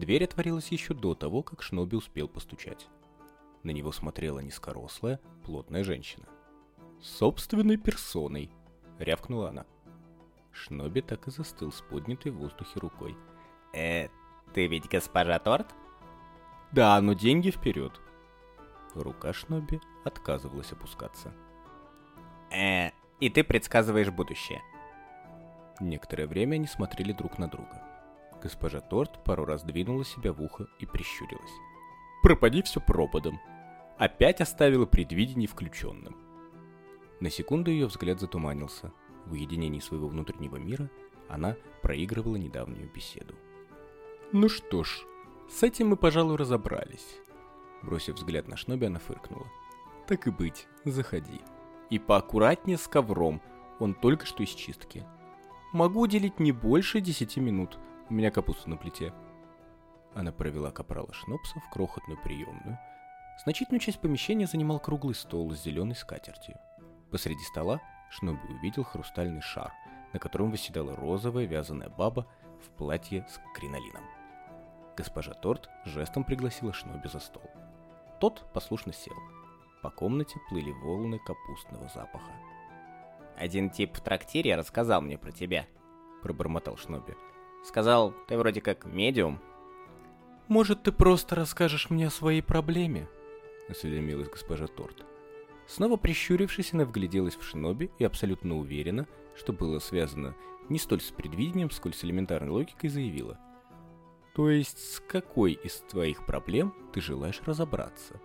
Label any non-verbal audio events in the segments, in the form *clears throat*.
Дверь отворилась еще до того, как Шноби успел постучать. На него смотрела низкорослая, плотная женщина. «Собственной персоной!» — рявкнула она. Шноби так и застыл с поднятой в воздухе рукой. «Э, ты ведь госпожа Торт?» «Да, но деньги вперед!» Рука Шноби отказывалась опускаться. «Э, и ты предсказываешь будущее?» Некоторое время они смотрели друг на друга. Госпожа Торт пару раз двинула себя в ухо и прищурилась. «Пропади все пропадом!» Опять оставила предвидение включенным. На секунду ее взгляд затуманился. В уединении своего внутреннего мира она проигрывала недавнюю беседу. «Ну что ж, с этим мы, пожалуй, разобрались». Бросив взгляд на Шноби, она фыркнула. «Так и быть, заходи. И поаккуратнее с ковром, он только что из чистки. Могу уделить не больше десяти минут, у меня капуста на плите». Она провела капрала Шнопса в крохотную приемную. Значительную часть помещения занимал круглый стол с зеленой скатертью. Посреди стола Шноби увидел хрустальный шар, на котором восседала розовая вязаная баба в платье с кринолином. Госпожа Торт жестом пригласила Шноби за стол. Тот послушно сел. По комнате плыли волны капустного запаха. «Один тип в трактире рассказал мне про тебя», — пробормотал Шноби. «Сказал, ты вроде как медиум». «Может, ты просто расскажешь мне о своей проблеме?» — осведомилась госпожа Торт. Снова прищурившись, она вгляделась в Шиноби и абсолютно уверена, что было связано не столь с предвидением, сколь с элементарной логикой, заявила. «То есть с какой из твоих проблем ты желаешь разобраться?»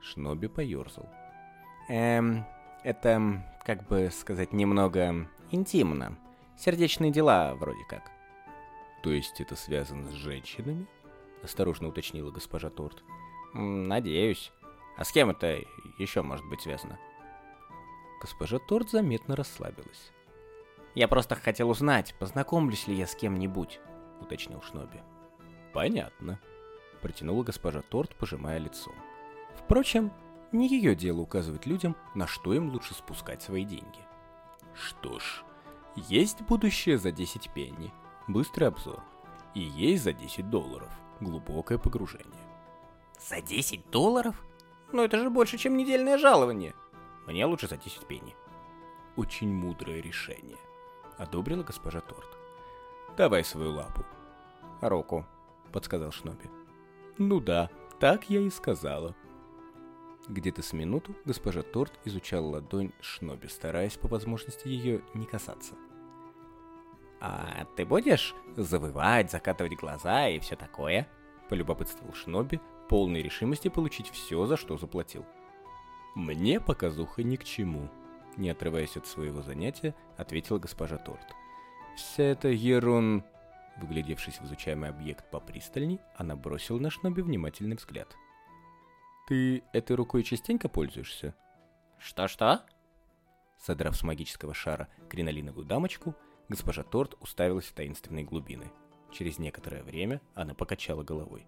Шноби поерзал. «Эм, это, как бы сказать, немного интимно. Сердечные дела, вроде как». «То есть это связано с женщинами?» — осторожно уточнила госпожа Торт. «Надеюсь. А с кем это еще может быть связано?» Госпожа Торт заметно расслабилась. «Я просто хотел узнать, познакомлюсь ли я с кем-нибудь», — уточнил Шноби. «Понятно», — протянула госпожа Торт, пожимая лицом. Впрочем, не ее дело указывать людям, на что им лучше спускать свои деньги. Что ж, есть будущее за 10 пенни, быстрый обзор, и есть за 10 долларов, глубокое погружение. За 10 долларов? Ну это же больше, чем недельное жалование. Мне лучше за 10 пенни. Очень мудрое решение, одобрила госпожа Торт. Давай свою лапу. Руку, подсказал Шноби. Ну да, так я и сказала. Где-то с минуту госпожа Торт изучала ладонь Шноби, стараясь по возможности ее не касаться. «А ты будешь завывать, закатывать глаза и все такое?» — полюбопытствовал Шноби, полной решимости получить все, за что заплатил. «Мне показуха ни к чему», — не отрываясь от своего занятия, ответила госпожа Торт. «Вся эта ерун...» Выглядевшись в изучаемый объект попристальней, она бросила на Шноби внимательный взгляд. «Ты этой рукой частенько пользуешься?» «Что-что?» Содрав с магического шара кринолиновую дамочку, госпожа Торт уставилась в таинственные глубины. Через некоторое время она покачала головой.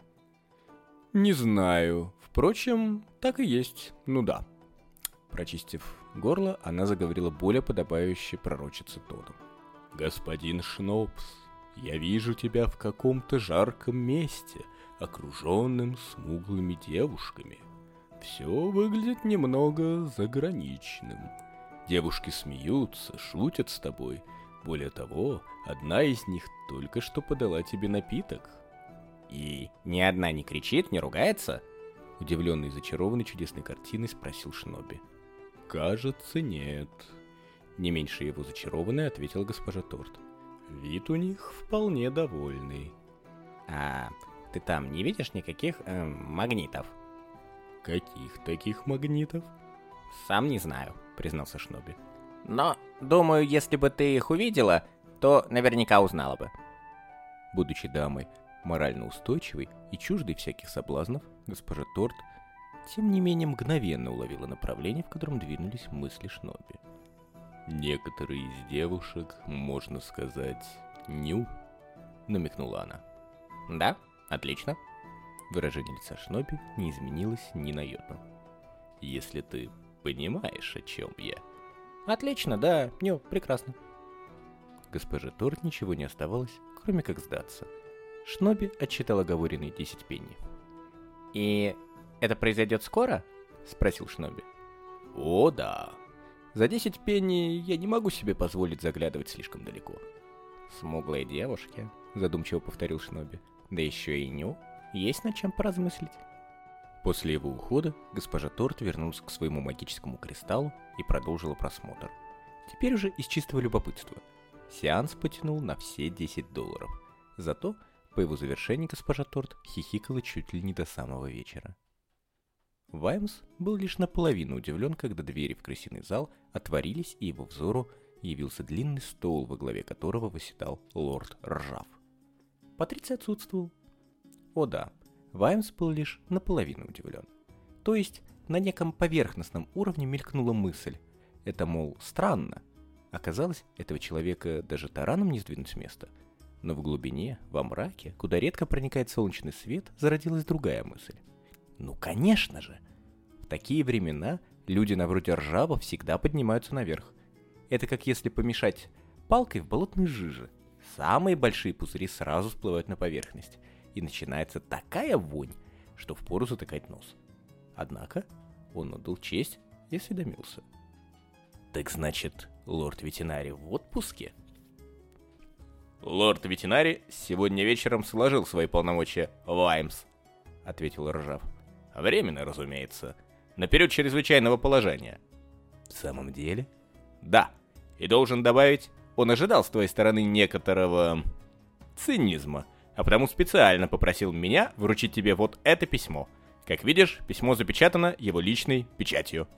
«Не знаю. Впрочем, так и есть. Ну да». Прочистив горло, она заговорила более подобающе пророчице Тоду. «Господин Шнопс, я вижу тебя в каком-то жарком месте, окруженным смуглыми девушками. Все выглядит немного заграничным. Девушки смеются, шутят с тобой. Более того, одна из них только что подала тебе напиток, «И ни одна не кричит, не ругается?» Удивленный и зачарованный чудесной картиной спросил Шиноби. «Кажется, нет». Не меньше его зачарованной ответила госпожа Торт. «Вид у них вполне довольный». «А ты там не видишь никаких э, магнитов?» «Каких таких магнитов?» «Сам не знаю», — признался Шноби. «Но, думаю, если бы ты их увидела, то наверняка узнала бы». Будучи дамой морально устойчивой и чуждой всяких соблазнов, госпожа Торт, тем не менее мгновенно уловила направление, в котором двинулись мысли Шноби. «Некоторые из девушек, можно сказать, ню», — намекнула она. «Да, отлично». Выражение лица Шноби не изменилось ни на йоту. «Если ты понимаешь, о чем я». «Отлично, да, ню, прекрасно». Госпоже Торт ничего не оставалось, кроме как сдаться — Шноби отчитал оговоренные 10 пенни. «И это произойдет скоро?» — спросил Шноби. «О, да. За 10 пенни я не могу себе позволить заглядывать слишком далеко». «Смуглые девушки», — задумчиво повторил Шноби. «Да еще и ню. Есть над чем поразмыслить». После его ухода госпожа Торт вернулась к своему магическому кристаллу и продолжила просмотр. Теперь уже из чистого любопытства. Сеанс потянул на все 10 долларов. Зато по его завершении госпожа Торт хихикала чуть ли не до самого вечера. Ваймс был лишь наполовину удивлен, когда двери в крысиный зал отворились, и его взору явился длинный стол, во главе которого восседал лорд Ржав. Патриций отсутствовал. О да, Ваймс был лишь наполовину удивлен. То есть на неком поверхностном уровне мелькнула мысль. Это, мол, странно. Оказалось, этого человека даже тараном не сдвинуть с места. Но в глубине, во мраке, куда редко проникает солнечный свет, зародилась другая мысль. Ну, конечно же! В такие времена люди на вроде ржава всегда поднимаются наверх. Это как если помешать палкой в болотной жиже. Самые большие пузыри сразу всплывают на поверхность, и начинается такая вонь, что впору затыкать нос. Однако он отдал честь и осведомился. «Так значит, лорд ветеринарий в отпуске?» «Лорд ветеринарий сегодня вечером сложил свои полномочия в Аймс», — ответил Ржав. «Временно, разумеется. На период чрезвычайного положения». «В самом деле?» «Да. И должен добавить, он ожидал с твоей стороны некоторого... цинизма, а потому специально попросил меня вручить тебе вот это письмо. Как видишь, письмо запечатано его личной печатью».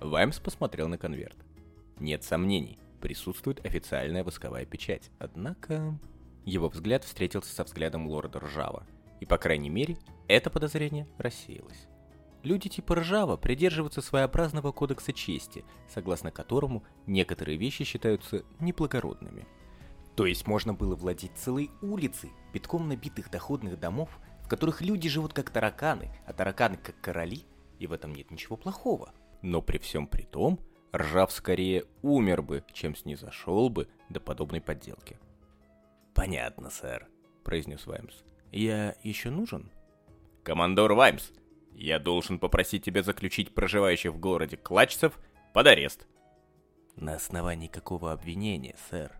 Ваймс посмотрел на конверт. Нет сомнений, присутствует официальная восковая печать. Однако... Его взгляд встретился со взглядом лорда Ржава. И, по крайней мере, это подозрение рассеялось. Люди типа Ржава придерживаются своеобразного кодекса чести, согласно которому некоторые вещи считаются неблагородными. То есть можно было владеть целой улицей, битком набитых доходных домов, в которых люди живут как тараканы, а тараканы как короли, и в этом нет ничего плохого. Но при всем при том, Ржав скорее умер бы, чем снизошел бы до подобной подделки. «Понятно, сэр», — произнес Ваймс. «Я еще нужен?» «Командор Ваймс, я должен попросить тебя заключить проживающих в городе клачцев под арест». «На основании какого обвинения, сэр?»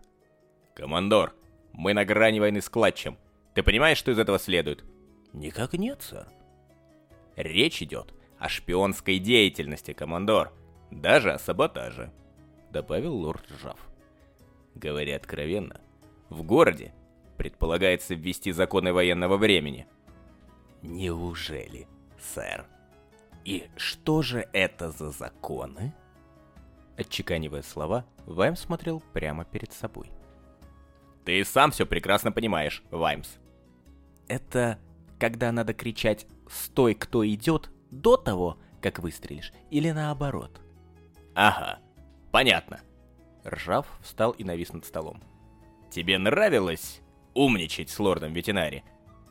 «Командор, мы на грани войны с клатчем. Ты понимаешь, что из этого следует?» «Никак нет, сэр». «Речь идет о шпионской деятельности, командор. Даже о саботаже», — добавил лорд Жав. Говоря откровенно, в городе предполагается ввести законы военного времени. Неужели, сэр? И что же это за законы? Отчеканивая слова, Вайм смотрел прямо перед собой. Ты сам все прекрасно понимаешь, Ваймс. Это когда надо кричать «Стой, кто идет!» до того, как выстрелишь, или наоборот? Ага, понятно. Ржав встал и навис над столом. Тебе нравилось умничать с лордом ветеринари?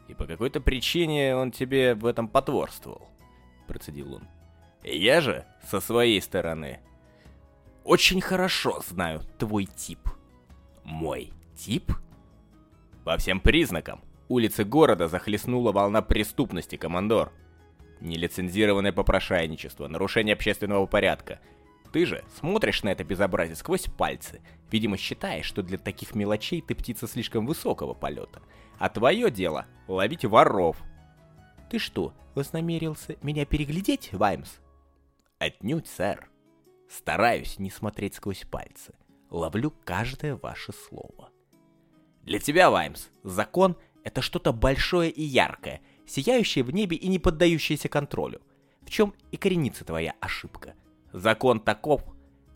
И по какой-то причине он тебе в этом потворствовал, процедил он. Я же, со своей стороны, очень хорошо знаю твой тип. Мой тип? По всем признакам, улицы города захлестнула волна преступности, командор. Нелицензированное попрошайничество, нарушение общественного порядка. Ты же смотришь на это безобразие сквозь пальцы. Видимо, считаешь, что для таких мелочей ты птица слишком высокого полета. А твое дело — ловить воров. Ты что, вознамерился меня переглядеть, Ваймс? Отнюдь, сэр. Стараюсь не смотреть сквозь пальцы. Ловлю каждое ваше слово. Для тебя, Ваймс, закон — это что-то большое и яркое — сияющее в небе и не поддающееся контролю. В чем и коренится твоя ошибка. Закон таков,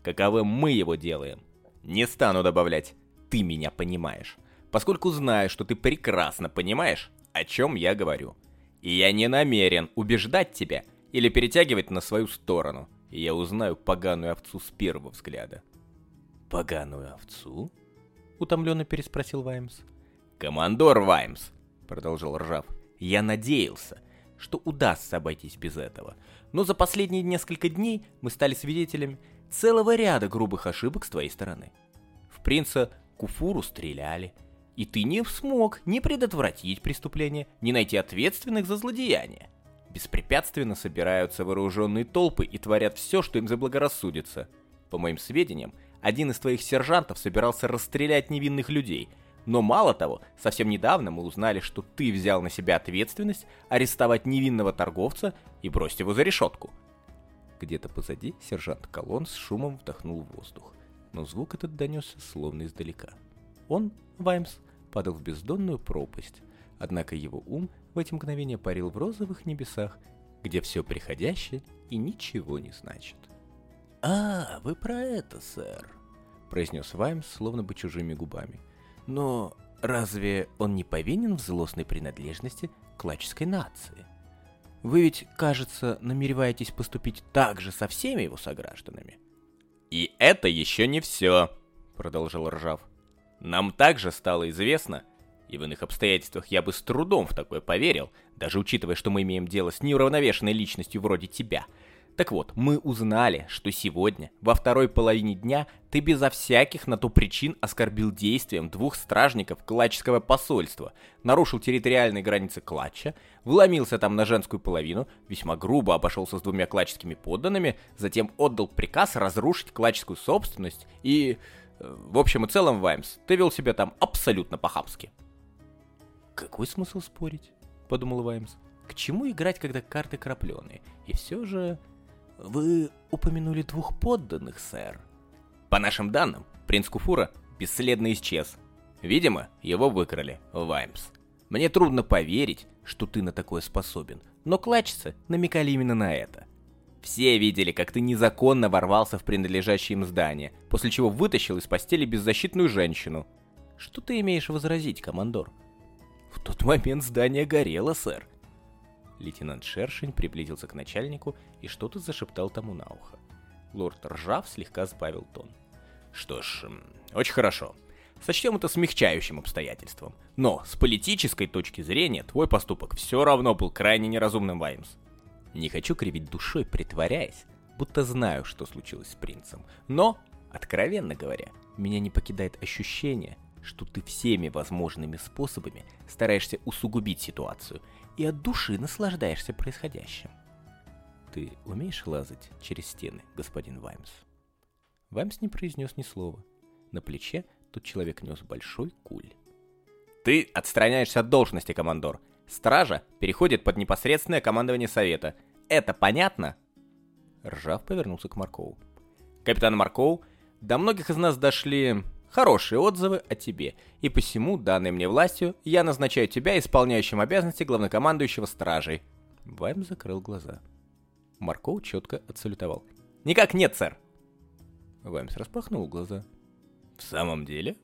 каковым мы его делаем. Не стану добавлять «ты меня понимаешь», поскольку знаю, что ты прекрасно понимаешь, о чем я говорю. И я не намерен убеждать тебя или перетягивать на свою сторону, и я узнаю поганую овцу с первого взгляда. «Поганую овцу?» — утомленно переспросил Ваймс. «Командор Ваймс», — продолжил Ржав, — я надеялся, что удастся обойтись без этого. Но за последние несколько дней мы стали свидетелями целого ряда грубых ошибок с твоей стороны. В принца Куфуру стреляли, и ты не смог ни предотвратить преступление, ни найти ответственных за злодеяние. Беспрепятственно собираются вооруженные толпы и творят все, что им заблагорассудится. По моим сведениям, один из твоих сержантов собирался расстрелять невинных людей, но мало того, совсем недавно мы узнали, что ты взял на себя ответственность арестовать невинного торговца и бросить его за решетку. Где-то позади сержант Колон с шумом вдохнул воздух, но звук этот донесся словно издалека. Он, Ваймс, падал в бездонную пропасть, однако его ум в эти мгновения парил в розовых небесах, где все приходящее и ничего не значит. «А, вы про это, сэр», — произнес Ваймс, словно бы чужими губами. «Но разве он не повинен в злостной принадлежности к лаческой нации? Вы ведь, кажется, намереваетесь поступить так же со всеми его согражданами». «И это еще не все», — продолжил Ржав. «Нам также стало известно, и в иных обстоятельствах я бы с трудом в такое поверил, даже учитывая, что мы имеем дело с неуравновешенной личностью вроде тебя. Так вот, мы узнали, что сегодня, во второй половине дня, ты безо всяких на то причин оскорбил действием двух стражников Клачского посольства, нарушил территориальные границы Клача, вломился там на женскую половину, весьма грубо обошелся с двумя клачскими подданными, затем отдал приказ разрушить клачскую собственность и... Э, в общем и целом, Ваймс, ты вел себя там абсолютно по-хамски. «Какой смысл спорить?» — подумал Ваймс. «К чему играть, когда карты крапленые? И все же...» «Вы упомянули двух подданных, сэр». «По нашим данным, принц Куфура бесследно исчез. Видимо, его выкрали, Ваймс. Мне трудно поверить, что ты на такое способен, но клачцы намекали именно на это. Все видели, как ты незаконно ворвался в принадлежащее им здание, после чего вытащил из постели беззащитную женщину. Что ты имеешь возразить, командор?» В тот момент здание горело, сэр. Лейтенант Шершень приблизился к начальнику и что-то зашептал тому на ухо. Лорд Ржав слегка сбавил тон. Что ж, очень хорошо. Сочтем это смягчающим обстоятельством. Но с политической точки зрения твой поступок все равно был крайне неразумным, Ваймс. Не хочу кривить душой, притворяясь, будто знаю, что случилось с принцем. Но, откровенно говоря, меня не покидает ощущение, что ты всеми возможными способами стараешься усугубить ситуацию и от души наслаждаешься происходящим. Ты умеешь лазать через стены, господин Ваймс? Ваймс не произнес ни слова. На плече тот человек нес большой куль. Ты отстраняешься от должности, командор. Стража переходит под непосредственное командование совета. Это понятно? Ржав повернулся к Маркову. Капитан Марков, до многих из нас дошли хорошие отзывы о тебе, и посему, данной мне властью, я назначаю тебя исполняющим обязанности главнокомандующего стражей». Вайм закрыл глаза. Марков четко отсалютовал. «Никак нет, сэр!» Ваймс распахнул глаза. «В самом деле?»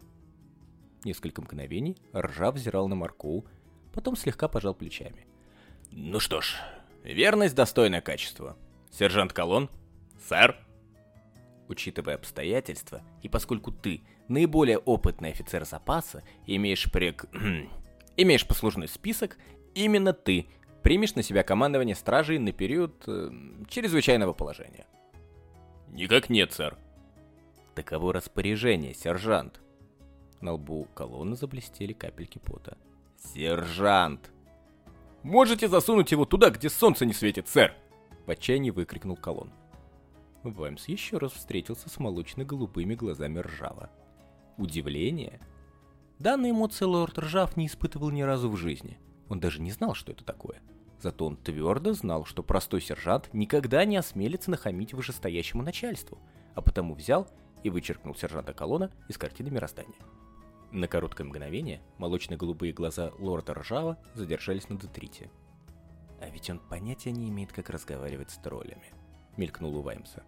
Несколько мгновений Ржа взирал на Маркову, потом слегка пожал плечами. «Ну что ж, верность — достойное качество. Сержант Колон? Сэр?» Учитывая обстоятельства, и поскольку ты наиболее опытный офицер запаса имеешь прек... *clears throat* имеешь послужной список, именно ты примешь на себя командование стражей на период э, чрезвычайного положения. Никак нет, сэр. Таково распоряжение, сержант. На лбу колонны заблестели капельки пота. Сержант! Можете засунуть его туда, где солнце не светит, сэр! В отчаянии выкрикнул колонн. Ваймс еще раз встретился с молочно-голубыми глазами ржава. Удивление? Данные эмоции лорд Ржав не испытывал ни разу в жизни. Он даже не знал, что это такое. Зато он твердо знал, что простой сержант никогда не осмелится нахамить вышестоящему начальству, а потому взял и вычеркнул сержанта Колона из картины мироздания. На короткое мгновение молочно-голубые глаза лорда Ржава задержались на Детрите. А ведь он понятия не имеет, как разговаривать с троллями мелькнул у Ваймса.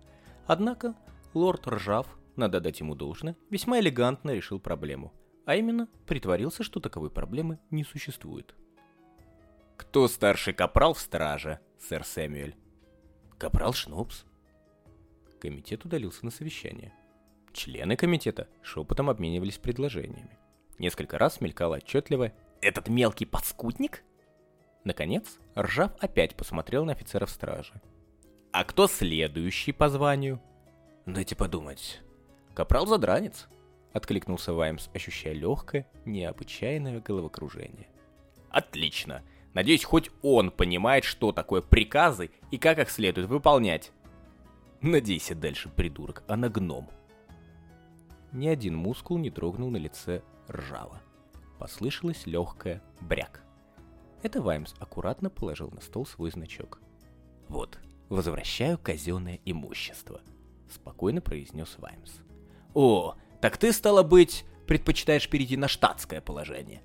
Однако лорд Ржав, надо дать ему должное, весьма элегантно решил проблему, а именно притворился, что таковой проблемы не существует. «Кто старший капрал в страже, сэр Сэмюэль?» «Капрал Шнопс». Комитет удалился на совещание. Члены комитета шепотом обменивались предложениями. Несколько раз мелькало отчетливо «Этот мелкий подскутник?» Наконец, Ржав опять посмотрел на офицеров стражи. А кто следующий по званию? Дайте подумать. Капрал Задранец. — откликнулся Ваймс, ощущая легкое, необычайное головокружение. «Отлично! Надеюсь, хоть он понимает, что такое приказы и как их следует выполнять». «Надейся дальше, придурок, а на гном». Ни один мускул не дрогнул на лице ржава. Послышалось легкое бряк. Это Ваймс аккуратно положил на стол свой значок. «Вот, возвращаю казенное имущество», — спокойно произнес Ваймс. «О, так ты, стало быть, предпочитаешь перейти на штатское положение?»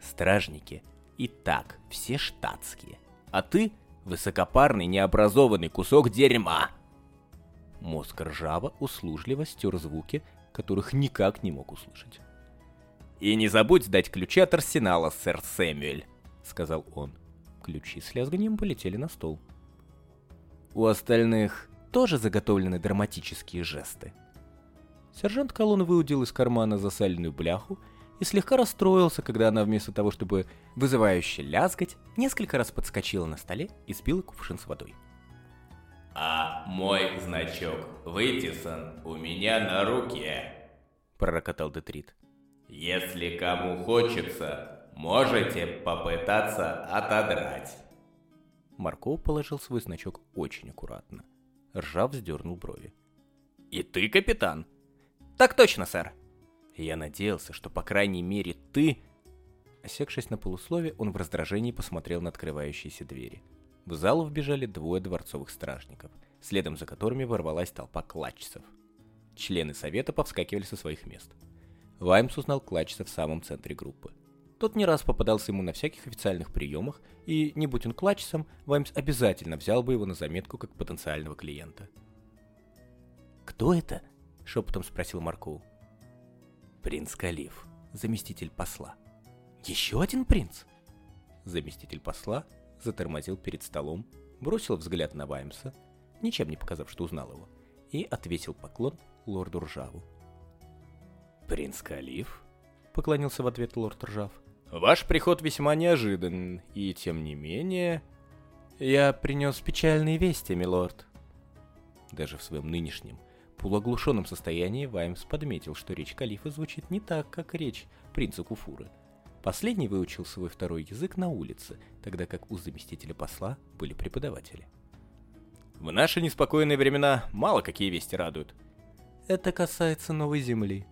«Стражники и так все штатские, а ты — высокопарный необразованный кусок дерьма!» Мозг ржаво услужливо стер звуки, которых никак не мог услышать. «И не забудь сдать ключи от арсенала, сэр Сэмюэль», — сказал он. Ключи с лязганием полетели на стол. У остальных тоже заготовлены драматические жесты. Сержант Колон выудил из кармана засаленную бляху и слегка расстроился, когда она вместо того, чтобы вызывающе лязгать, несколько раз подскочила на столе и сбила кувшин с водой. «А мой значок вытесан у меня на руке», — пророкотал Детрит. «Если кому хочется, можете попытаться отодрать». Марков положил свой значок очень аккуратно. Ржав вздернул брови. «И ты, капитан?» «Так точно, сэр». «Я надеялся, что, по крайней мере, ты...» Осекшись на полуслове, он в раздражении посмотрел на открывающиеся двери. В залу вбежали двое дворцовых стражников, следом за которыми ворвалась толпа клатчцев. Члены совета повскакивали со своих мест. Ваймс узнал клатчца в самом центре группы. Тот не раз попадался ему на всяких официальных приемах, и, не будь он клатчем, Ваймс обязательно взял бы его на заметку как потенциального клиента. «Кто это?» — шепотом спросил Маркоу. «Принц Калиф, заместитель посла». «Еще один принц?» Заместитель посла затормозил перед столом, бросил взгляд на Ваймса, ничем не показав, что узнал его, и ответил поклон лорду Ржаву. «Принц Калиф?» — поклонился в ответ лорд Ржав. Ваш приход весьма неожидан, и тем не менее... Я принес печальные вести, милорд. Даже в своем нынешнем, полуоглушенном состоянии Ваймс подметил, что речь Калифа звучит не так, как речь принца Куфуры. Последний выучил свой второй язык на улице, тогда как у заместителя посла были преподаватели. В наши неспокойные времена мало какие вести радуют. Это касается Новой Земли.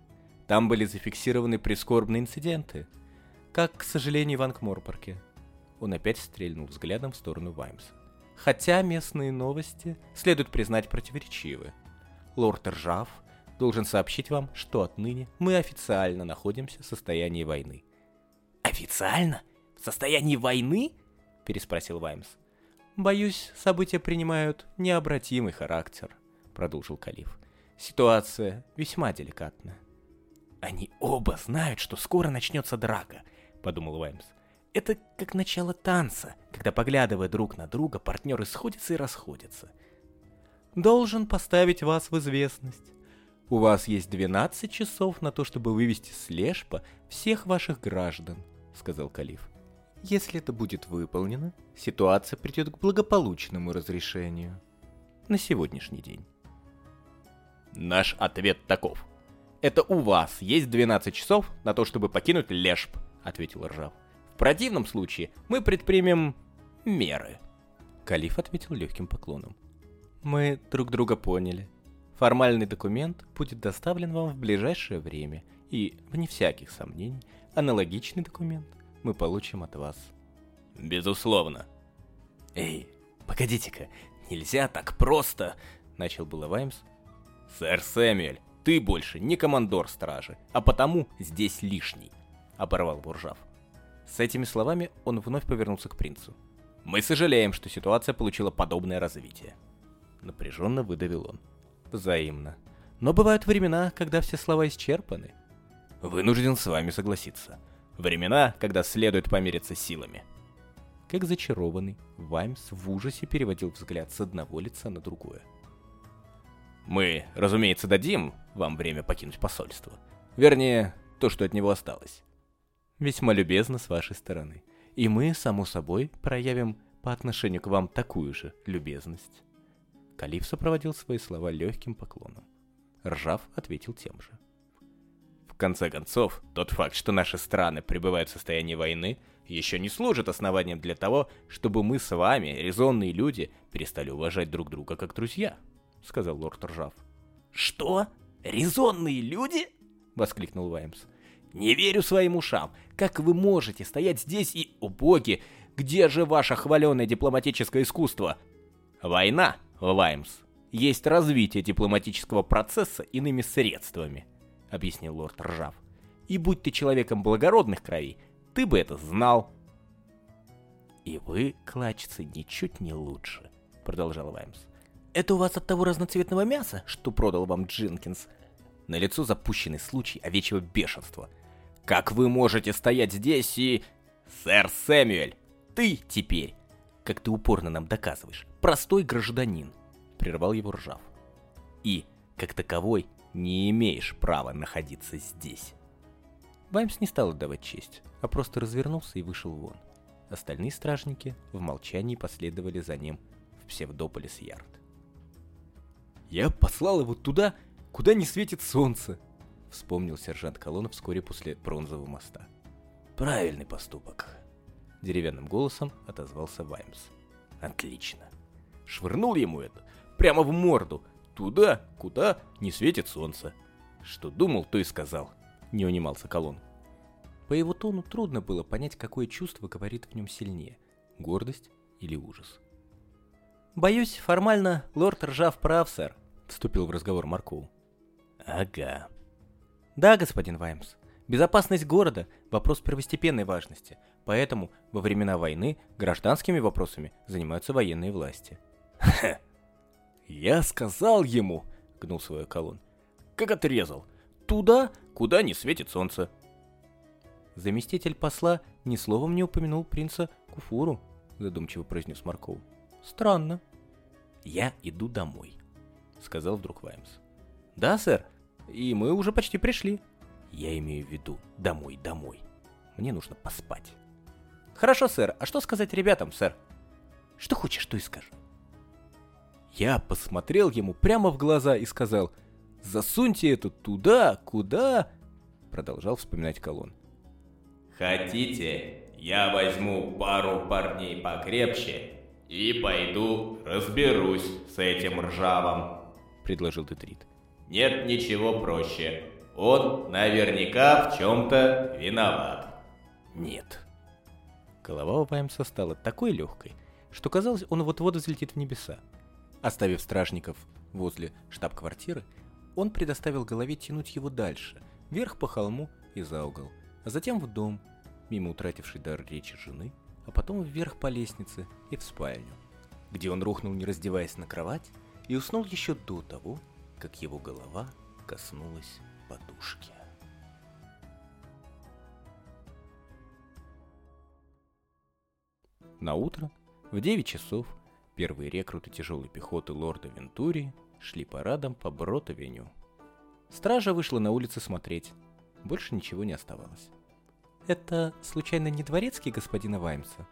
Там были зафиксированы прискорбные инциденты — как, к сожалению, в Анкморпорке. Он опять стрельнул взглядом в сторону Ваймса. Хотя местные новости, следует признать, противоречивы. Лорд Ржав должен сообщить вам, что отныне мы официально находимся в состоянии войны. «Официально? В состоянии войны?» – переспросил Ваймс. «Боюсь, события принимают необратимый характер», – продолжил Калиф. «Ситуация весьма деликатна». «Они оба знают, что скоро начнется драка», подумал Ваймс. Это как начало танца, когда, поглядывая друг на друга, партнеры сходятся и расходятся. Должен поставить вас в известность. У вас есть 12 часов на то, чтобы вывести с всех ваших граждан, сказал Калиф. Если это будет выполнено, ситуация придет к благополучному разрешению. На сегодняшний день. Наш ответ таков. Это у вас есть 12 часов на то, чтобы покинуть Лешп, ответил Ржав. В противном случае мы предпримем меры. Калиф ответил легким поклоном. Мы друг друга поняли. Формальный документ будет доставлен вам в ближайшее время, и, вне всяких сомнений, аналогичный документ мы получим от вас. Безусловно. Эй, погодите-ка, нельзя так просто, начал было Ваймс. Сэр Сэмюэль, ты больше не командор стражи, а потому здесь лишний. — оборвал Буржав. С этими словами он вновь повернулся к принцу. «Мы сожалеем, что ситуация получила подобное развитие». Напряженно выдавил он. «Взаимно. Но бывают времена, когда все слова исчерпаны». «Вынужден с вами согласиться. Времена, когда следует помериться силами». Как зачарованный, Ваймс в ужасе переводил взгляд с одного лица на другое. «Мы, разумеется, дадим вам время покинуть посольство. Вернее, то, что от него осталось. Весьма любезно с вашей стороны. И мы, само собой, проявим по отношению к вам такую же любезность. Калиф сопроводил свои слова легким поклоном. Ржав ответил тем же. В конце концов, тот факт, что наши страны пребывают в состоянии войны, еще не служит основанием для того, чтобы мы с вами, резонные люди, перестали уважать друг друга как друзья», — сказал лорд Ржав. «Что? Резонные люди?» — воскликнул Ваймс. «Не верю своим ушам. Как вы можете стоять здесь и... О боги, где же ваше хваленое дипломатическое искусство?» «Война, Ваймс, есть развитие дипломатического процесса иными средствами», — объяснил лорд Ржав. «И будь ты человеком благородных кровей, ты бы это знал». «И вы, клачцы, ничуть не лучше», — продолжал Ваймс. «Это у вас от того разноцветного мяса, что продал вам Джинкинс?» На лицо запущенный случай овечьего бешенства. «Как вы можете стоять здесь и...» «Сэр Сэмюэль, ты теперь, как ты упорно нам доказываешь, простой гражданин», — прервал его Ржав. «И, как таковой, не имеешь права находиться здесь». Ваймс не стал отдавать честь, а просто развернулся и вышел вон. Остальные стражники в молчании последовали за ним в Псевдополис Ярд. «Я послал его туда, куда не светит солнце», — вспомнил сержант Колонов вскоре после Бронзового моста. «Правильный поступок», — деревянным голосом отозвался Ваймс. «Отлично. Швырнул ему это прямо в морду, туда, куда не светит солнце. Что думал, то и сказал», — не унимался Колон. По его тону трудно было понять, какое чувство говорит в нем сильнее – гордость или ужас. «Боюсь, формально лорд Ржав прав, сэр», – вступил в разговор Маркоу. «Ага». «Да, господин Ваймс. Безопасность города – вопрос первостепенной важности, поэтому во времена войны гражданскими вопросами занимаются военные власти». «Ха! Я сказал ему!» – гнул свою колонн. «Как отрезал! Туда, куда не светит солнце!» Заместитель посла ни словом не упомянул принца Куфуру, задумчиво произнес Марков. Странно. Я иду домой, сказал вдруг Ваймс. Да, сэр, и мы уже почти пришли. Я имею в виду домой, домой. Мне нужно поспать. Хорошо, сэр. А что сказать ребятам, сэр? Что хочешь, то и скажи. Я посмотрел ему прямо в глаза и сказал, «Засуньте это туда, куда...» Продолжал вспоминать колонн. Хотите, я возьму пару парней покрепче и пойду разберусь с этим ржавом, предложил Детрит. Нет ничего проще. Он наверняка в чем-то виноват. Нет. Голова у Ваймса стала такой легкой, что казалось, он вот-вот взлетит в небеса. Оставив стражников возле штаб-квартиры, он предоставил голове тянуть его дальше, вверх по холму и за угол – а затем в дом, мимо утратившей дар речи жены, а потом вверх по лестнице и в спальню, где он рухнул, не раздеваясь на кровать, и уснул еще до того, как его голова коснулась подушки. На утро, в 9 часов, первые рекруты тяжелой пехоты лорда Вентурии шли парадом по Брод-авеню. Стража вышла на улицу смотреть, больше ничего не оставалось. «Это, случайно, не дворецкий господина Ваймса?»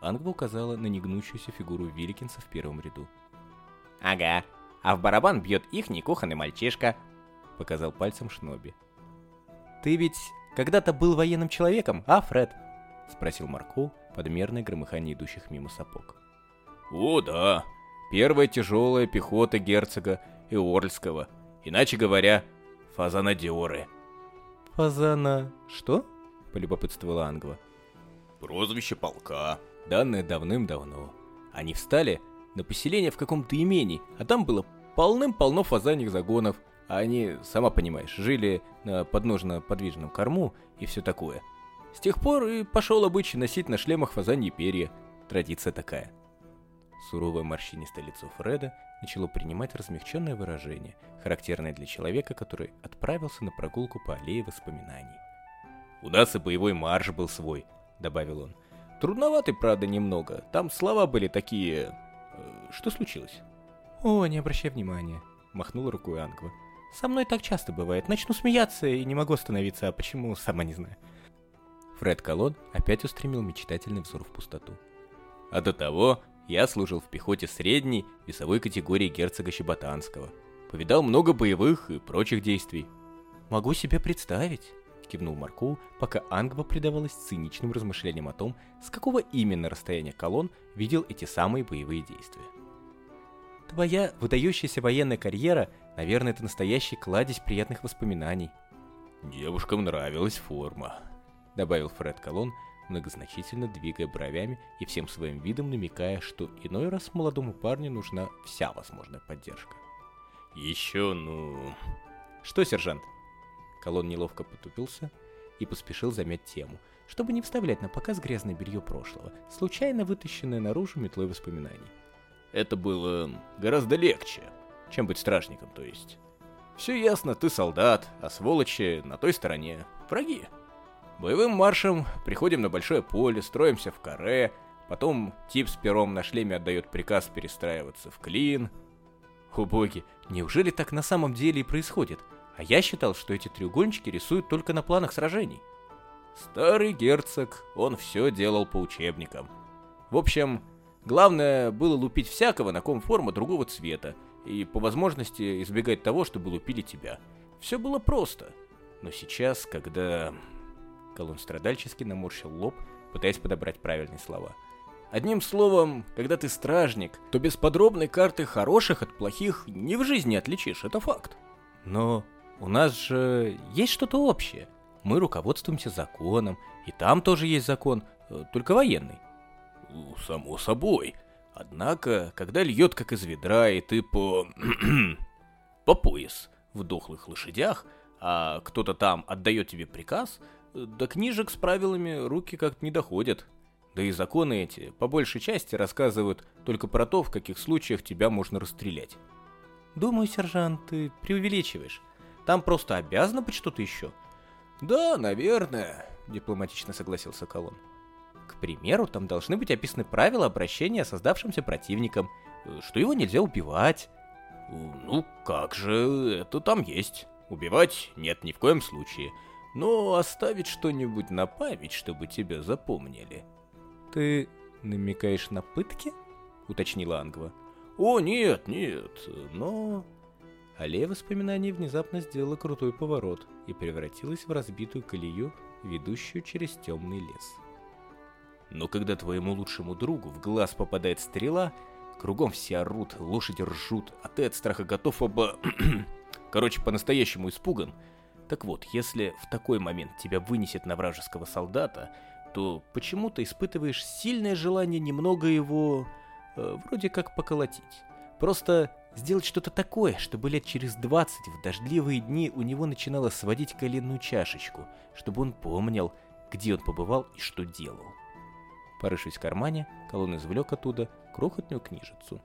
Ангва указала на негнущуюся фигуру Вилликинса в первом ряду. «Ага, а в барабан бьет их некухонный мальчишка», — показал пальцем Шноби. «Ты ведь когда-то был военным человеком, а, Фред?» — спросил Марко под мерное громыхание идущих мимо сапог. «О, да, первая тяжелая пехота герцога Иорльского, иначе говоря, фазанадиоры», Фазана... что? Полюбопытствовала Ангва. Прозвище полка, данное давным-давно. Они встали на поселение в каком-то имении, а там было полным-полно фазаньих загонов, а они, сама понимаешь, жили на подножно-подвижном корму и все такое. С тех пор и пошел обычай носить на шлемах фазаньи перья. Традиция такая. Суровое морщинистое лицо Фреда начало принимать размягченное выражение, характерное для человека, который отправился на прогулку по аллее воспоминаний. «У нас и боевой марш был свой», — добавил он. «Трудноватый, правда, немного. Там слова были такие... Что случилось?» «О, не обращай внимания», — махнула рукой Ангва. «Со мной так часто бывает. Начну смеяться и не могу остановиться, а почему, сама не знаю». Фред Колон опять устремил мечтательный взор в пустоту. «А до того я служил в пехоте средней весовой категории герцога Щеботанского. Повидал много боевых и прочих действий. могу себе представить», — кивнул Маркоу, пока Ангва предавалась циничным размышлениям о том, с какого именно расстояния колонн видел эти самые боевые действия. «Твоя выдающаяся военная карьера, наверное, это настоящий кладезь приятных воспоминаний». «Девушкам нравилась форма», — добавил Фред Колон, многозначительно двигая бровями и всем своим видом намекая, что иной раз молодому парню нужна вся возможная поддержка. «Еще, ну...» «Что, сержант?» Колон неловко потупился и поспешил замять тему, чтобы не вставлять на показ грязное белье прошлого, случайно вытащенное наружу метлой воспоминаний. «Это было гораздо легче, чем быть стражником, то есть. Все ясно, ты солдат, а сволочи на той стороне враги. Боевым маршем приходим на большое поле, строимся в каре, потом тип с пером на шлеме отдает приказ перестраиваться в клин. О боги, неужели так на самом деле и происходит? А я считал, что эти треугольнички рисуют только на планах сражений. Старый герцог, он все делал по учебникам. В общем, главное было лупить всякого, на ком форма другого цвета, и по возможности избегать того, чтобы лупили тебя. Все было просто. Но сейчас, когда Колон страдальчески наморщил лоб, пытаясь подобрать правильные слова. Одним словом, когда ты стражник, то без подробной карты хороших от плохих ни в жизни отличишь, это факт. Но у нас же есть что-то общее. Мы руководствуемся законом, и там тоже есть закон, э, только военный. Само собой. Однако, когда льет как из ведра, и ты по... *clears throat* по пояс в дохлых лошадях, а кто-то там отдает тебе приказ, до книжек с правилами руки как-то не доходят. Да и законы эти, по большей части, рассказывают только про то, в каких случаях тебя можно расстрелять. Думаю, сержант, ты преувеличиваешь. Там просто обязано быть что-то еще. Да, наверное, дипломатично согласился Колон. К примеру, там должны быть описаны правила обращения с создавшимся противником, что его нельзя убивать. Ну, как же, это там есть. Убивать нет ни в коем случае но оставить что-нибудь на память, чтобы тебя запомнили. Ты намекаешь на пытки? уточнила Ангва. О, нет, нет, но... Аллея воспоминаний внезапно сделала крутой поворот и превратилась в разбитую колею, ведущую через темный лес. Но когда твоему лучшему другу в глаз попадает стрела, кругом все орут, лошади ржут, а ты от страха готов оба... *clears throat* Короче, по-настоящему испуган, так вот, если в такой момент тебя вынесет на вражеского солдата, то почему ты испытываешь сильное желание немного его... Э, вроде как поколотить. Просто сделать что-то такое, чтобы лет через 20 в дождливые дни у него начинало сводить коленную чашечку, чтобы он помнил, где он побывал и что делал. Порывшись в кармане, колонн извлек оттуда крохотную книжицу.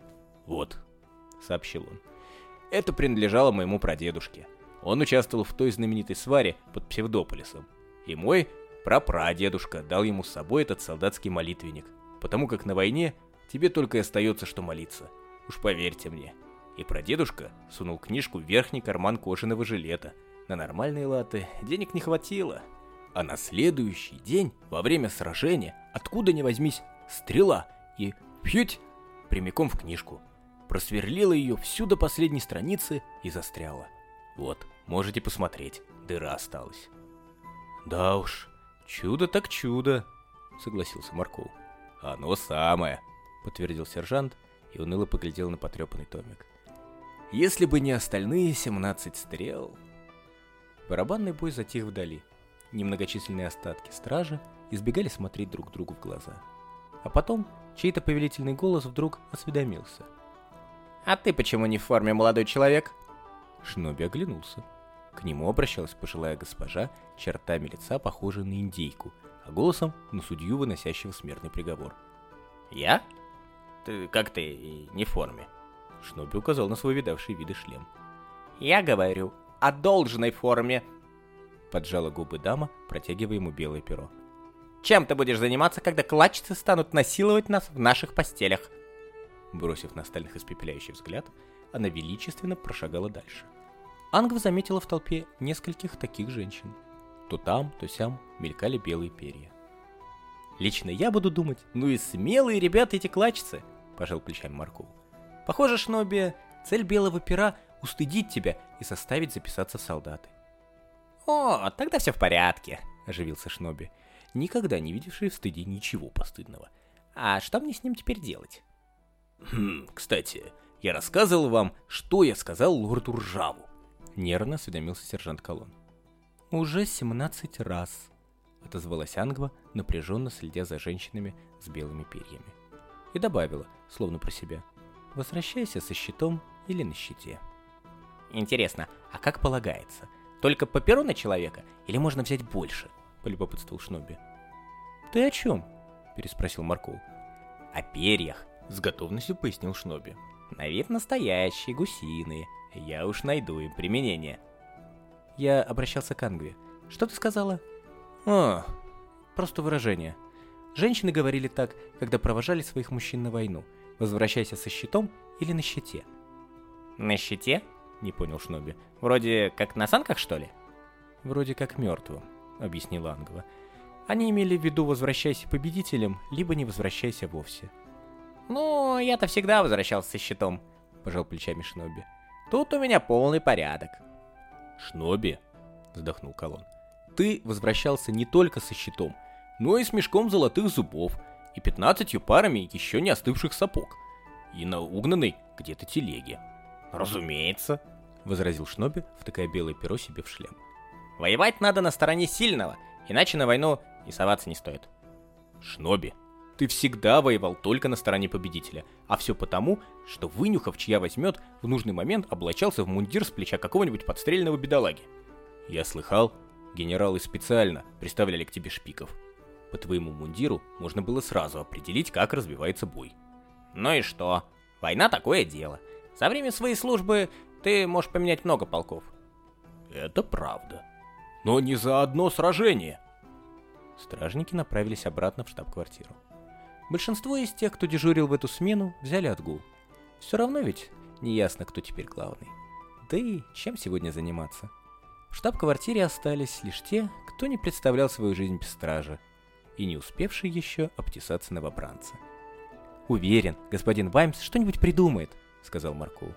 «Вот», — сообщил он, — «это принадлежало моему прадедушке. Он участвовал в той знаменитой сваре под Псевдополисом. И мой прапрадедушка дал ему с собой этот солдатский молитвенник, потому как на войне тебе только и остается что молиться. Уж поверьте мне. И прадедушка сунул книжку в верхний карман кожаного жилета. На нормальные латы денег не хватило. А на следующий день, во время сражения, откуда ни возьмись, стрела и пьють прямиком в книжку. Просверлила ее всю до последней страницы и застряла. Вот, можете посмотреть, дыра осталась. Да уж, чудо так чудо, согласился Марков. Оно самое, подтвердил сержант и уныло поглядел на потрепанный томик. Если бы не остальные 17 стрел... Барабанный бой затих вдали. Немногочисленные остатки стражи избегали смотреть друг другу в глаза. А потом чей-то повелительный голос вдруг осведомился. «А ты почему не в форме, молодой человек?» Шноби оглянулся. К нему обращалась пожилая госпожа, чертами лица похожая на индейку, а голосом на судью, выносящего смертный приговор. «Я? Ты как ты не в форме?» Шноби указал на свой видавший виды шлем. «Я говорю о должной форме!» Поджала губы дама, протягивая ему белое перо. «Чем ты будешь заниматься, когда клатчицы станут насиловать нас в наших постелях?» Бросив на остальных испепеляющий взгляд, она величественно прошагала дальше. Ангва заметила в толпе нескольких таких женщин. То там, то сям мелькали белые перья. «Лично я буду думать, ну и смелые ребята эти клачцы!» – пожал плечами Марков. «Похоже, Шноби, цель белого пера – устыдить тебя и заставить записаться в солдаты». О, тогда все в порядке, оживился Шноби, никогда не видевший в стыде ничего постыдного. А что мне с ним теперь делать? Хм, кстати, я рассказывал вам, что я сказал лорду Ржаву. Нервно осведомился сержант Колон. Уже 17 раз, отозвалась Ангва, напряженно следя за женщинами с белыми перьями. И добавила, словно про себя, возвращайся со щитом или на щите. Интересно, а как полагается? Только по перу на человека или можно взять больше? Полюбопытствовал Шноби. Ты о чем? Переспросил Маркул. О перьях, с готовностью пояснил Шноби. На вид настоящие, гусиные. Я уж найду им применение. Я обращался к Ангве. Что ты сказала? О, просто выражение. Женщины говорили так, когда провожали своих мужчин на войну. Возвращайся со щитом или на щите. На щите? Не понял Шноби. Вроде как на санках, что ли? Вроде как мертвым, объяснила Ангва. Они имели в виду возвращайся победителем, либо не возвращайся вовсе. Ну, я-то всегда возвращался со щитом, пожал плечами Шноби. Тут у меня полный порядок. Шноби, вздохнул Колон. Ты возвращался не только со щитом, но и с мешком золотых зубов и пятнадцатью парами еще не остывших сапог. И на угнанной где-то телеге. Разумеется, возразил Шноби, втыкая белое перо себе в шлем. Воевать надо на стороне сильного, иначе на войну и соваться не стоит. Шноби, ты всегда воевал только на стороне победителя, а все потому, что вынюхав, чья возьмет, в нужный момент облачался в мундир с плеча какого-нибудь подстрельного бедолаги. Я слыхал, генералы специально приставляли к тебе шпиков. По твоему мундиру можно было сразу определить, как развивается бой. Ну и что? Война такое дело. За время своей службы ты можешь поменять много полков. Это правда. Но не за одно сражение. Стражники направились обратно в штаб-квартиру. Большинство из тех, кто дежурил в эту смену, взяли отгул. Все равно ведь неясно, кто теперь главный. Да и чем сегодня заниматься? В штаб-квартире остались лишь те, кто не представлял свою жизнь без стража, и не успевший еще обтесаться новобранца. «Уверен, господин Ваймс что-нибудь придумает», — сказал Маркул.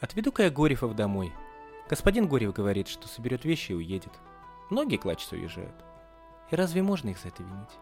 «Отведу-ка я Горевов домой. Господин Горев говорит, что соберет вещи и уедет. Многие клачцы уезжают. И разве можно их за это винить?»